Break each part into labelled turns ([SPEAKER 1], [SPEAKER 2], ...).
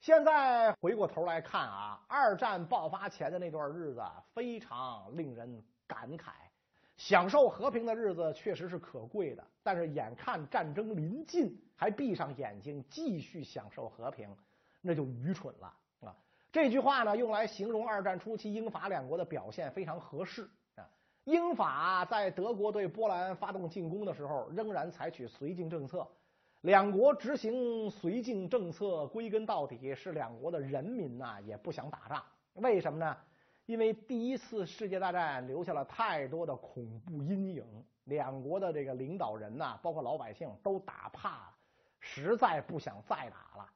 [SPEAKER 1] 现在回过头来看啊，二战爆发前的那段日子非常令人感慨。享受和平的日子确实是可贵的，但是眼看战争临近，还闭上眼睛继续享受和平，那就愚蠢了啊！这句话呢，用来形容二战初期英法两国的表现非常合适啊。英法在德国对波兰发动进攻的时候，仍然采取绥靖政策。两国执行绥靖政策，归根到底是两国的人民呐也不想打仗。为什么呢？因为第一次世界大战留下了太多的恐怖阴影，两国的这个领导人呐，包括老百姓都打怕了，实在不想再打了。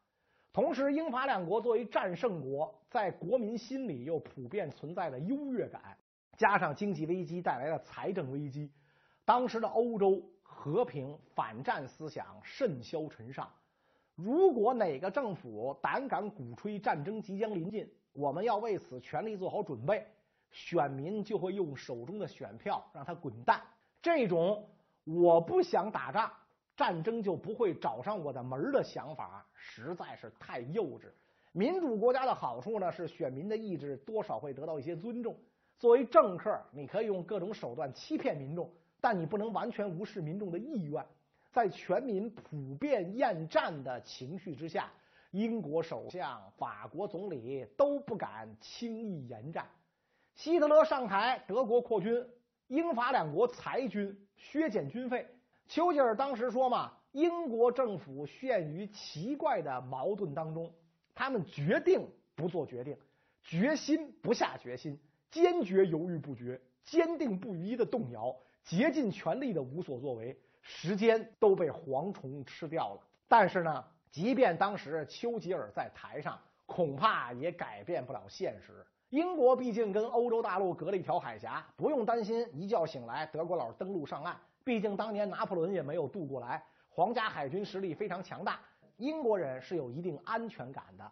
[SPEAKER 1] 同时，英法两国作为战胜国，在国民心里又普遍存在着优越感，加上经济危机带来的财政危机，当时的欧洲和平反战思想甚嚣尘上。如果哪个政府胆敢鼓吹战争即将临近，我们要为此全力做好准备，选民就会用手中的选票让他滚蛋。这种我不想打仗，战争就不会找上我的门的想法，实在是太幼稚。民主国家的好处呢，是选民的意志多少会得到一些尊重。作为政客，你可以用各种手段欺骗民众，但你不能完全无视民众的意愿。在全民普遍厌战的情绪之下。英国首相、法国总理都不敢轻易言战。希特勒上台，德国扩军，英法两国裁军、削减军费。丘吉尔当时说嘛：“英国政府陷于奇怪的矛盾当中，他们决定不做决定，决心不下决心，坚决犹豫不决，坚定不移的动摇，竭尽全力的无所作为，时间都被蝗虫吃掉了。”但是呢？即便当时丘吉尔在台上，恐怕也改变不了现实。英国毕竟跟欧洲大陆隔了一条海峡，不用担心一觉醒来德国佬登陆上岸。毕竟当年拿破仑也没有渡过来，皇家海军实力非常强大，英国人是有一定安全感的。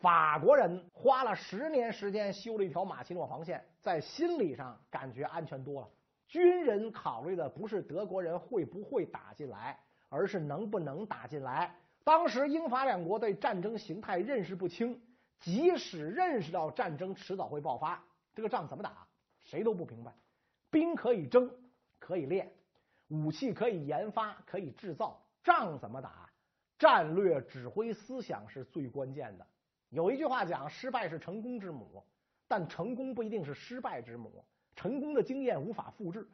[SPEAKER 1] 法国人花了十年时间修了一条马奇诺防线，在心理上感觉安全多了。军人考虑的不是德国人会不会打进来，而是能不能打进来。当时英法两国对战争形态认识不清，即使认识到战争迟早会爆发，这个仗怎么打，谁都不明白。兵可以征，可以练，武器可以研发，可以制造，仗怎么打？战略指挥思想是最关键的。有一句话讲：“失败是成功之母”，但成功不一定是失败之母。成功的经验无法复制。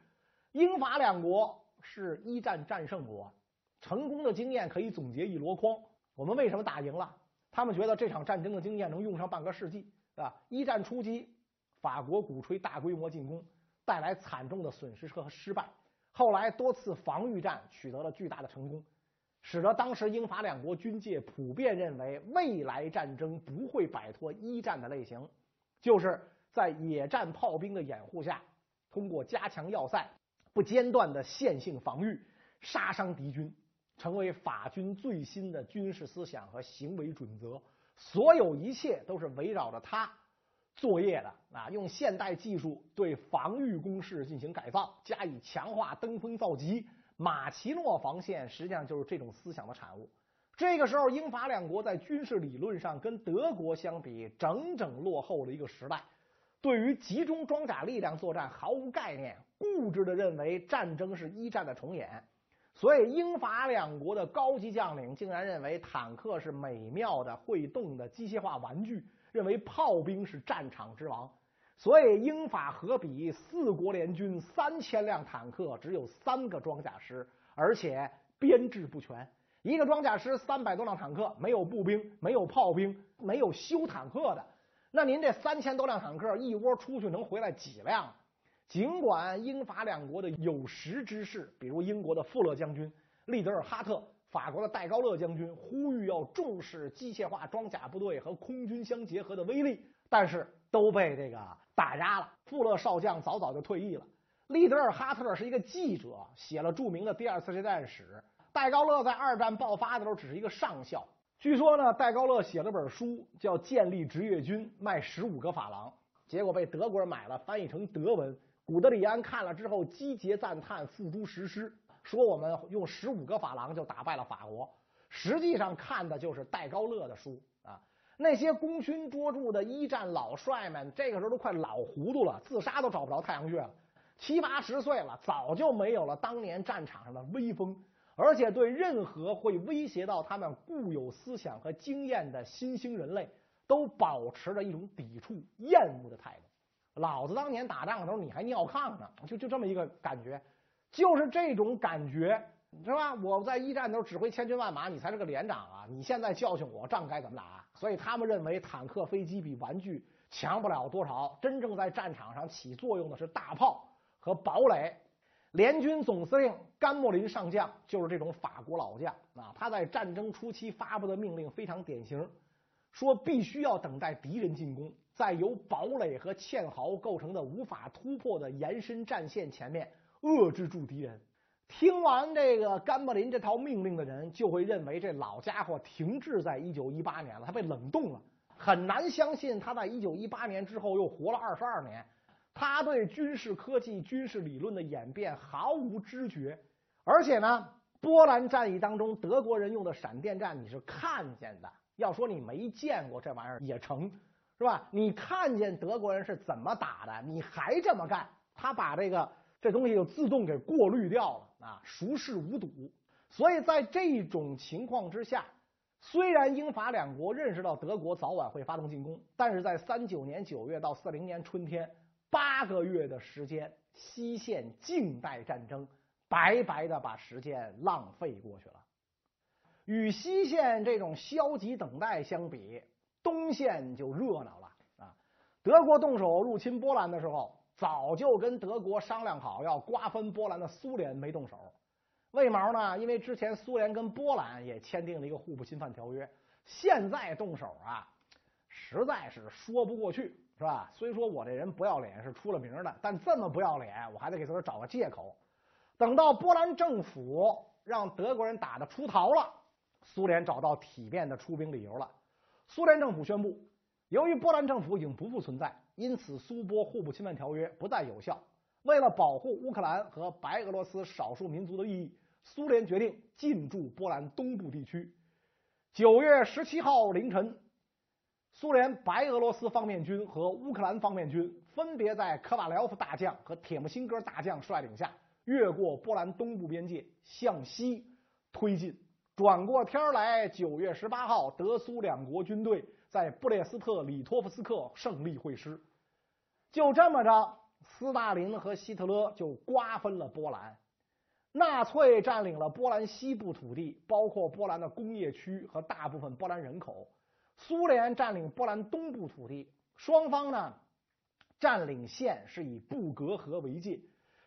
[SPEAKER 1] 英法两国是一战战胜国。成功的经验可以总结一箩筐。我们为什么打赢了？他们觉得这场战争的经验能用上半个世纪，啊，一战初期，法国鼓吹大规模进攻，带来惨重的损失和失败。后来多次防御战取得了巨大的成功，使得当时英法两国军界普遍认为，未来战争不会摆脱一战的类型，就是在野战炮兵的掩护下，通过加强要塞、不间断的线性防御，杀伤敌军。成为法军最新的军事思想和行为准则，所有一切都是围绕着它作业的啊！用现代技术对防御工事进行改造，加以强化，登峰造极。马奇诺防线实际上就是这种思想的产物。这个时候，英法两国在军事理论上跟德国相比，整整落后了一个时代。对于集中装甲力量作战毫无概念，固执的认为战争是一战的重演。所以，英法两国的高级将领竟然认为坦克是美妙的会动的机械化玩具，认为炮兵是战场之王。所以，英法合比四国联军三千辆坦克，只有三个装甲师，而且编制不全。一个装甲师三百多辆坦克，没有步兵，没有炮兵，没有修坦克的。那您这三千多辆坦克，一窝出去能回来几辆？尽管英法两国的有识之士，比如英国的富勒将军、利德尔哈特、法国的戴高乐将军，呼吁要重视机械化装甲部队和空军相结合的威力，但是都被这个打压了。富勒少将早早就退役了。利德尔哈特是一个记者，写了著名的第二次世界战史。戴高乐在二战爆发的时候只是一个上校。据说呢，戴高乐写了本书叫《建立职业军》，卖十五个法郎，结果被德国人买了，翻译成德文。古德里安看了之后，击节赞叹，付诸实施，说我们用十五个法郎就打败了法国。实际上看的就是戴高乐的书啊。那些功勋卓著的一战老帅们，这个时候都快老糊涂了，自杀都找不着太阳穴了，七八十岁了，早就没有了当年战场上的威风，而且对任何会威胁到他们固有思想和经验的新兴人类，都保持着一种抵触、厌恶的态度。老子当年打仗的时候，你还尿炕呢，就就这么一个感觉，就是这种感觉。是吧？我在一战的时候指挥千军万马，你才是个连长啊！你现在教训我仗该怎么打？所以他们认为坦克、飞机比玩具强不了多少，真正在战场上起作用的是大炮和堡垒。联军总司令甘莫林上将就是这种法国老将啊！他在战争初期发布的命令非常典型，说必须要等待敌人进攻，在由堡垒和堑壕构成的无法突破的延伸战线前面遏制住敌人。听完这个甘柏林这套命令的人，就会认为这老家伙停滞在一九一八年了，他被冷冻了，很难相信他在一九一八年之后又活了二十二年。他对军事科技、军事理论的演变毫无知觉，而且呢，波兰战役当中德国人用的闪电战你是看见的，要说你没见过这玩意儿也成，是吧？你看见德国人是怎么打的，你还这么干，他把这个这东西就自动给过滤掉了。啊，熟视无睹，所以在这种情况之下，虽然英法两国认识到德国早晚会发动进攻，但是在三九年九月到四零年春天八个月的时间，西线静待战争，白白的把时间浪费过去了。与西线这种消极等待相比，东线就热闹了啊！德国动手入侵波兰的时候。早就跟德国商量好要瓜分波兰的苏联没动手，为毛呢？因为之前苏联跟波兰也签订了一个互不侵犯条约，现在动手啊，实在是说不过去，是吧？虽说我这人不要脸是出了名的，但这么不要脸，我还得给自个找个借口。等到波兰政府让德国人打的出逃了，苏联找到体面的出兵理由了。苏联政府宣布，由于波兰政府已经不复存在。因此，苏波互不侵犯条约不再有效。为了保护乌克兰和白俄罗斯少数民族的利益，苏联决定进驻波兰东部地区。九月十七号凌晨，苏联白俄罗斯方面军和乌克兰方面军分别在科瓦廖夫大将和铁木辛哥大将率领下，越过波兰东部边界向西推进。转过天来，九月十八号，德苏两国军队在布列斯特里托夫斯克胜利会师。就这么着，斯大林和希特勒就瓜分了波兰，纳粹占领了波兰西部土地，包括波兰的工业区和大部分波兰人口；苏联占领波兰东部土地，双方呢占领线是以布格河为界。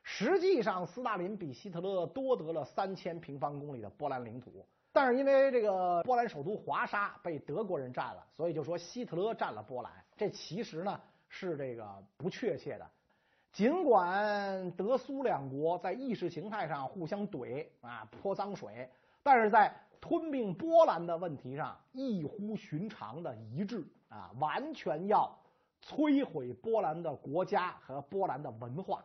[SPEAKER 1] 实际上，斯大林比希特勒多得了三千平方公里的波兰领土，但是因为这个波兰首都华沙被德国人占了，所以就说希特勒占了波兰。这其实呢。是这个不确切的，尽管德苏两国在意识形态上互相怼啊泼脏水，但是在吞并波兰的问题上异乎寻常的一致啊，完全要摧毁波兰的国家和波兰的文化。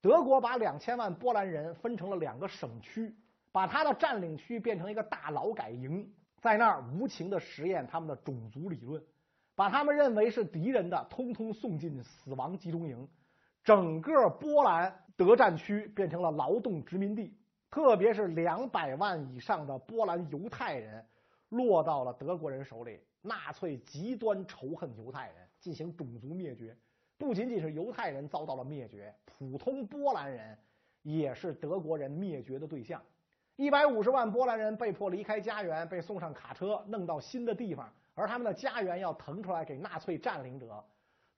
[SPEAKER 1] 德国把两千万波兰人分成了两个省区，把他的占领区变成一个大劳改营，在那儿无情的实验他们的种族理论。把他们认为是敌人的，通通送进死亡集中营。整个波兰德占区变成了劳动殖民地，特别是两百万以上的波兰犹太人落到了德国人手里。纳粹极端仇恨犹太人，进行种族灭绝。不仅仅是犹太人遭到了灭绝，普通波兰人也是德国人灭绝的对象。一百五十万波兰人被迫离开家园，被送上卡车，弄到新的地方。而他们的家园要腾出来给纳粹占领者，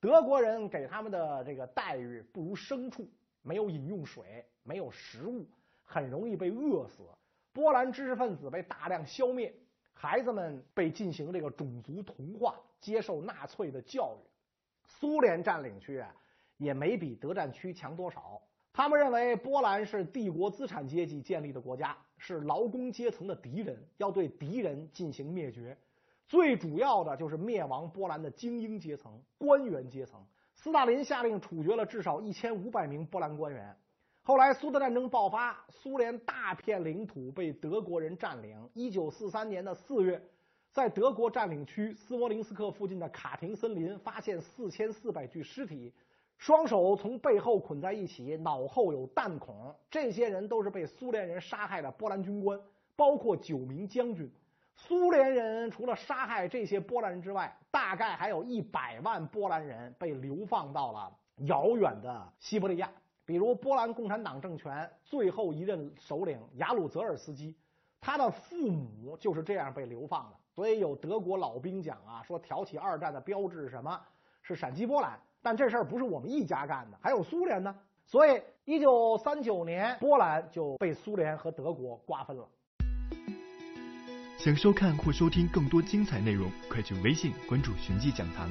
[SPEAKER 1] 德国人给他们的这个待遇不如牲畜，没有饮用水，没有食物，很容易被饿死。波兰知识分子被大量消灭，孩子们被进行这个种族同化，接受纳粹的教育。苏联占领区啊，也没比德占区强多少。他们认为波兰是帝国资产阶级建立的国家，是劳工阶层的敌人，要对敌人进行灭绝。最主要的就是灭亡波兰的精英阶层、官员阶层。斯大林下令处决了至少一千五百名波兰官员。后来，苏德战争爆发，苏联大片领土被德国人占领。一九四三年的四月，在德国占领区斯摩林斯克附近的卡廷森林发现四千四百具尸体，双手从背后捆在一起，脑后有弹孔。这些人都是被苏联人杀害的波兰军官，包括九名将军。苏联人除了杀害这些波兰人之外，大概还有一百万波兰人被流放到了遥远的西伯利亚。比如波兰共产党政权最后一任首领雅鲁泽尔斯基，他的父母就是这样被流放的。所以有德国老兵讲啊，说挑起二战的标志是什么？是闪击波兰。但这事儿不是我们一家干的，还有苏联呢。所以一九三九年，波兰就被苏联和德国瓜分了。
[SPEAKER 2] 想收看或收听更多精彩内容，快去微信关注“寻迹讲堂”。